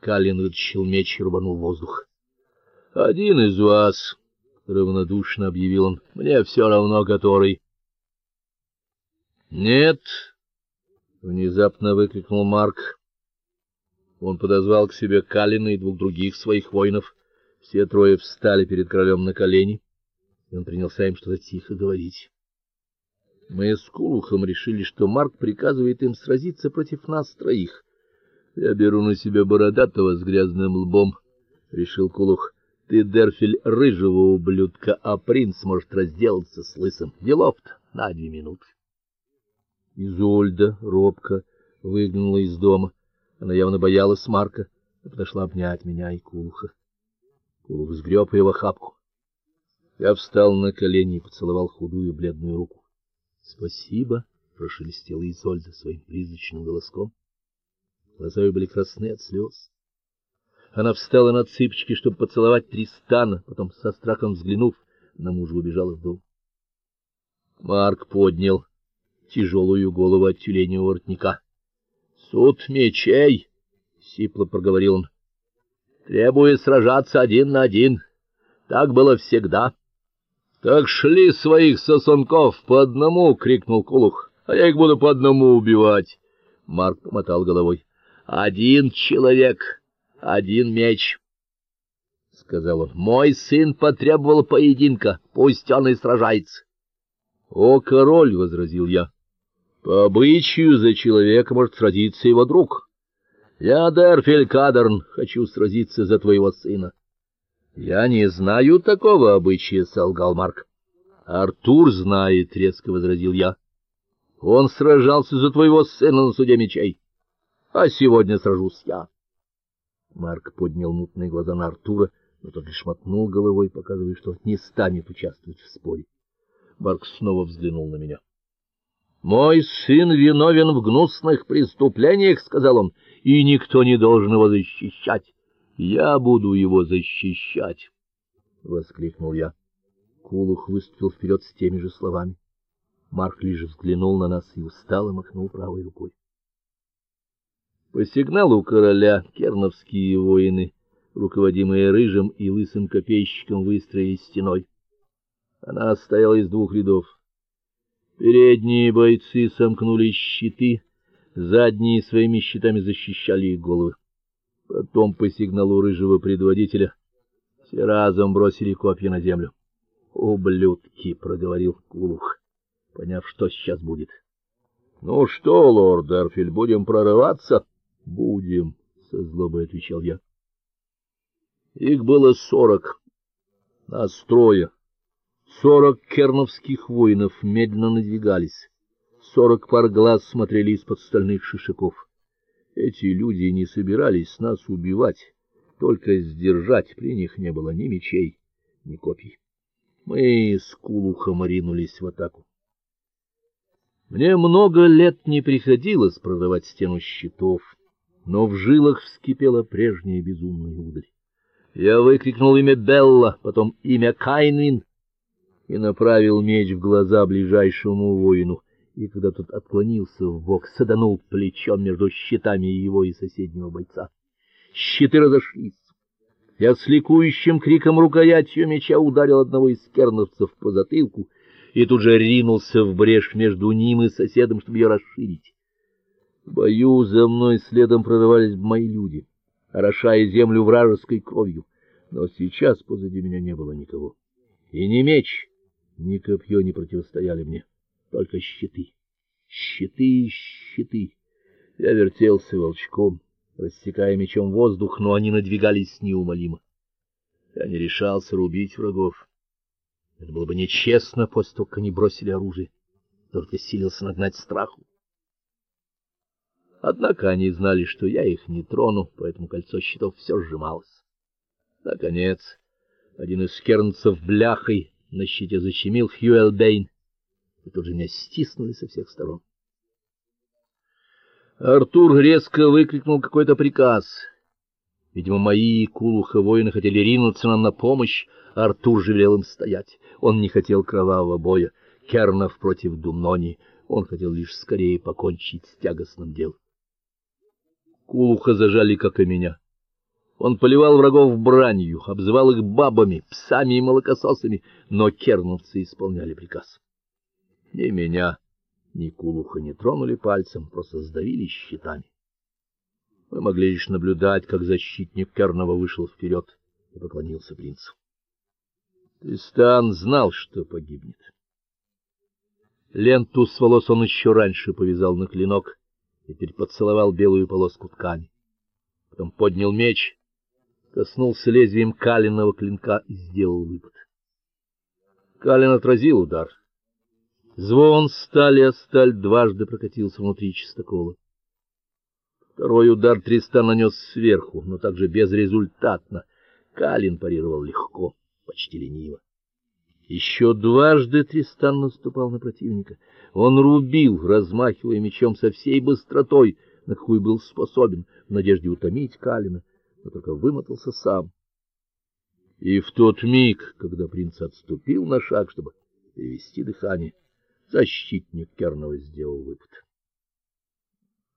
Калин вытащил меч и рубанул воздух. Один из вас, равнодушно объявил он. Мне все равно, который. Нет, внезапно выкрикнул Марк. Он подозвал к себе Калина и двух других своих воинов. Все трое встали перед королем на колени, и он принялся им что-то тихо говорить. Мы с Кулухом решили, что Марк приказывает им сразиться против нас троих. Я беру на себя бородатого с грязным лбом, решил Кулух. Ты Дерфель рыжего ублюдка, а принц может разделаться с лысым. Делов-то на две минуты. Изольда робко выглянула из дома. Она явно боялась Марка, и подошла обнять меня и Кулуха. Кулух сгреб его хапку. Я встал на колени и поцеловал худую бледную руку. "Спасибо", прошелестела Изольда своим призрачным голоском. Глаза ее были красны от слез. Она встала на цыпочки, чтобы поцеловать Тристана, потом со страхом взглянув на мужа, убежала в дом. Марк поднял тяжелую голову от тюленевого воротника. "Суд мечей", сипло проговорил он. "Требует сражаться один на один. Так было всегда". Так шли своих сосунков по одному, крикнул Кулух. А я их буду по одному убивать. Марк помотал головой. Один человек, один меч, сказал он. Мой сын потребовал поединка, пусть он и сражается. О, король, возразил я. По обычаю за человека может сразиться его друг. Я Дерфель Кадерн, хочу сразиться за твоего сына. Я не знаю такого обычая, солгал Марк. Артур знает, резко возразил я. Он сражался за твоего сына на суде мечей а сегодня сражусь я. Марк поднял мутные глаза на Артура, но тот лишь мотнул головой, показывая, что не станет участвовать в споре. Марк снова взглянул на меня. Мой сын виновен в гнусных преступлениях, сказал он, и никто не должен его защищать. Я буду его защищать, воскликнул я. Кулух выступил вперед с теми же словами. Марк лишь взглянул на нас и устало махнул правой рукой. По сигналу короля керновские воины, руководимые рыжим и лысым копейщиком, выстроились стеной. Она стояла из двух рядов. Передние бойцы сомкнули щиты, задние своими щитами защищали их головы. Потом по сигналу рыжего предводителя все разом бросили копья на землю. "Ублюдки", проговорил Кулух, поняв, что сейчас будет. "Ну что, лорд Дарфиль, будем прорываться?" Будем, со злобой отвечал я. Их было сорок. Нас трое. Сорок керновских воинов медленно надвигались. Сорок пар глаз смотрели из-под стальных шишаков. Эти люди не собирались нас убивать, только сдержать. При них не было ни мечей, ни копий. Мы с Кулухом ринулись в атаку. Мне много лет не приходилось прорывать стену щитов но в жилах вскипела прежняя безумная удаль. Я выкрикнул имя Белла, потом имя Кайнвин и направил меч в глаза ближайшему воину, и когда тот отклонился в бок, саданул плечом между щитами его и соседнего бойца. Щиты разошлись. Я с ликующим криком рукоятью меча ударил одного из керновцев по затылку и тут же ринулся в брешь между ним и соседом, чтобы ее расширить. В бою за мной следом прорывались мои люди, орошая землю вражеской кровью, но сейчас позади меня не было никого. И ни меч, ни копье не противостояли мне, только щиты. Щиты, щиты. Я вертелся волчком, рассекая мечом воздух, но они надвигались неумолимо. Я не решался рубить врагов. Это было бы нечестно после того, как они бросили оружие. Только силился нагнать страху. Однако они знали, что я их не трону, поэтому кольцо щитов все сжималось. Наконец, один из кернцев бляхой на щите защемил Хьюэлбейн, и тут же меня стиснули со всех сторон. Артур резко выкрикнул какой-то приказ. Видимо, мои кулуха воины хотели ринуться нам на помощь, Артур же велел им стоять. Он не хотел кровавого боя, Кернов против Думнони. Он хотел лишь скорее покончить с тягостным делом. Кулуха зажали, как и меня. Он поливал врагов бранью, обзывал их бабами, псами и молокососами, но керновцы исполняли приказ. Ни меня, ни Кулуха не тронули пальцем, просто сдавили щитами. Мы могли лишь наблюдать, как защитник Кернова вышел вперед и поклонился принцу. Тристан знал, что погибнет. Ленту с волос он еще раньше повязал на клинок теперь поцеловал белую полоску ткани. Потом поднял меч, коснулся лезвием каленого клинка и сделал выпад. Калин отразил удар. Звон стали о сталь дважды прокатился внутри чистокола. Второй удар Тристан нанес сверху, но также безрезультатно. Калин парировал легко, почти лениво. Еще дважды Тристан наступал на противника. Он рубил, размахивая мечом со всей быстротой, на какую был способен, в надежде утомить Калина, но только вымотался сам. И в тот миг, когда принц отступил на шаг, чтобы перевести дыхание, защитник Кернова сделал выпад.